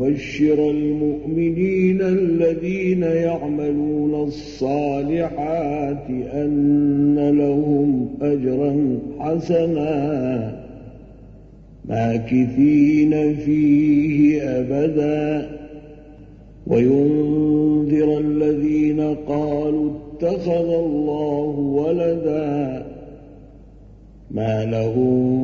ويبشر المؤمنين الذين يعملون الصالحات أن لهم أجرا حسنا. ماكثين فيه أبدا. وينذر الذين قالوا اتخذ الله ولدا. ما لهم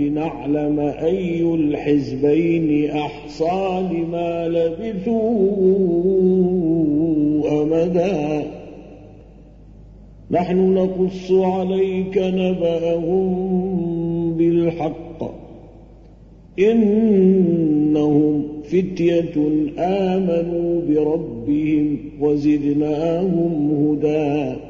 لنعلم أي الحزبين أحصى لما لبثوا أمدا. نحن نقص عليك نبأهم بالحق. إنهم فتية آمنوا بربهم وزدناهم هدى.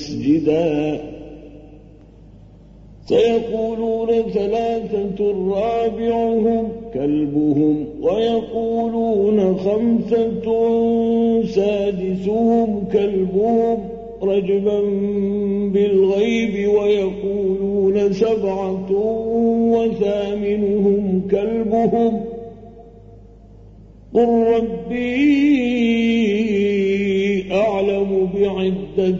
مسجداً. سيقولون ثلاثة رابعهم كلبهم ويقولون خمسة سادسهم كلبهم رجبا بالغيب ويقولون سبعة وثامنهم كلبهم. قل ربي أعلم بعدتهم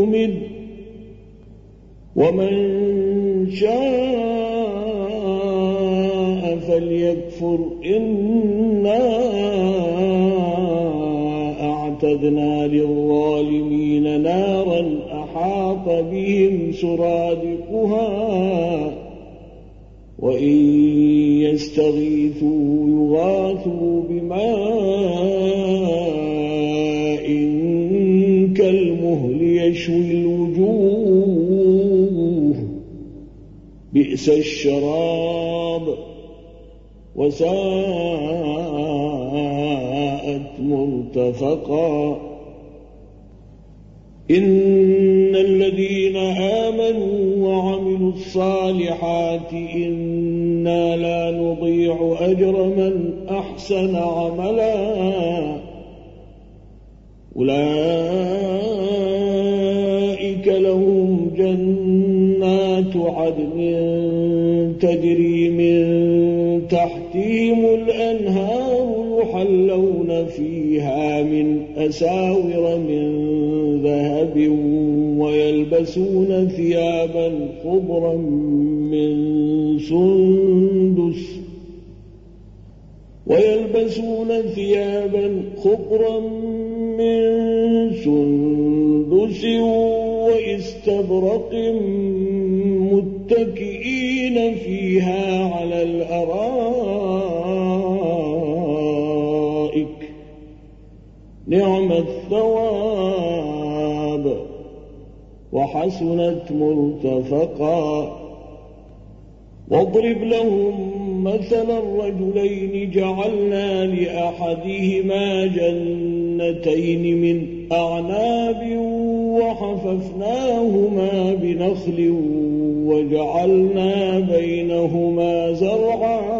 فليؤمن ومن شاء فليكفر إنا أعتدنا للظالمين نارا أحاط بهم سرادقها وإن يستغيثوا يغاثوا بئس الشراب وساءت مرتفقا. إن الذين آمنوا وعملوا الصالحات إنا لا نضيع أجر من أحسن عملا. أولئك جنات عدن تجري من تحتهم الأنهار يحلون فيها من أساور من ذهب ويلبسون ثيابا خضرا من سندس ويلبسون ثيابا خضرا من سندس وإستبرق متكئين فيها على الأرائك. نعم الثواب. وحسنت مرتفقا. واضرب لهم مثل الرجلين جعلنا لأحدهما جنتين من أعناب وحففناهما بنخل وجعلنا بينهما زرعا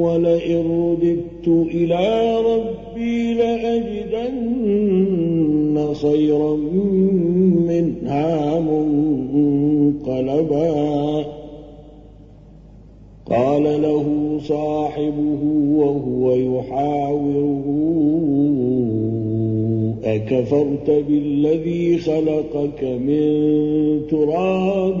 ولئن رددت إلى ربي لأجدن خيرا منها منقلبا. قال له صاحبه وهو يحاوره أكفرت بالذي خلقك من تراب؟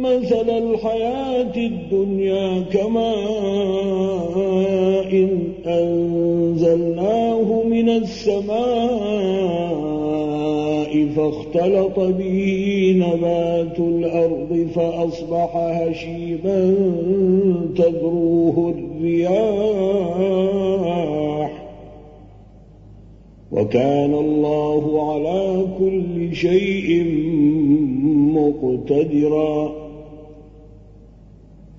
مثل الحياة الدنيا كما إن أنزلناه من السماء فاختلط به نبات الأرض فأصبح هشيما تذروه الرياح. وكان الله على كل شيء مقتدرا.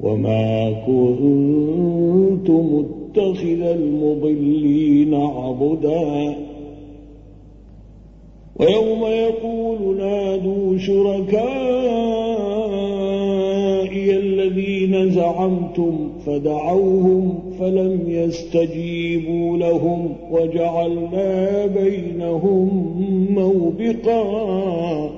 وما كنت متخذ المضلين عضدا ويوم يقول نادوا شركائي الذين زعمتم فدعوهم فلم يستجيبوا لهم وجعلنا بينهم موبقا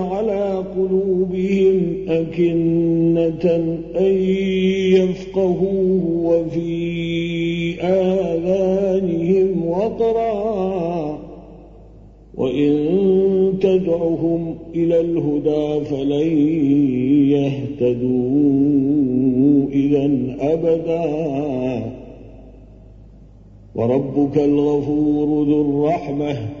أكنة أن يفقهوه وفي آذانهم وقرا وإن تدعهم إلى الهدى فلن يهتدوا إذا أبدا. وربك الغفور ذو الرحمة.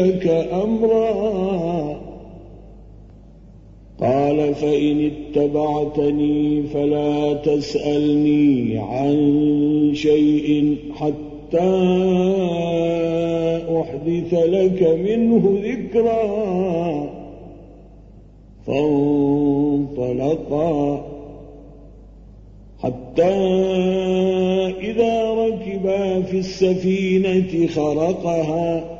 لك أمرا. قال فإن اتبعتني فلا تسألني عن شيء حتى أحدث لك منه ذكرا. فانطلقا. حتى إذا ركبا في السفينة خرقها.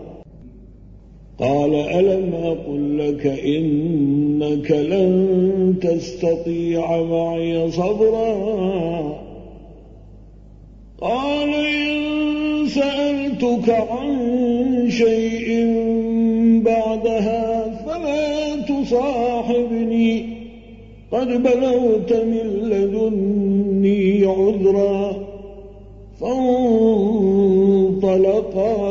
قال ألم أقل لك إنك لن تستطيع معي صبرا؟ قال إن سألتك عن شيء بعدها فلا تصاحبني. قد بلغت من لدني عذرا. فانطلقا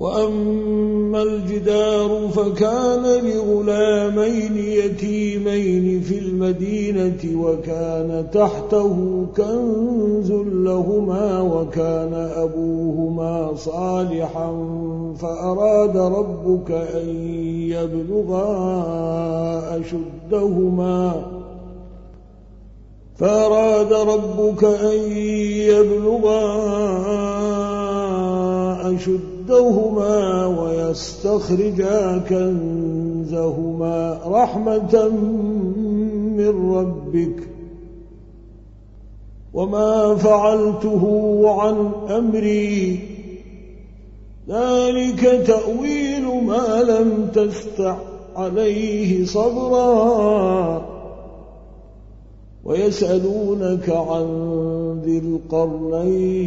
وأما الجدار فكان لغلامين يتيمين في المدينة وكان تحته كنز لهما وكان أبوهما صالحا فأراد ربك أن يبلغا أشدهما فأراد ربك أن يبلغا أشدهما يردهما ويستخرجا كنزهما رحمة من ربك وما فعلته عن أمري. ذلك تأويل ما لم تستع عليه صبرا. ويسألونك عن ذي القرنين.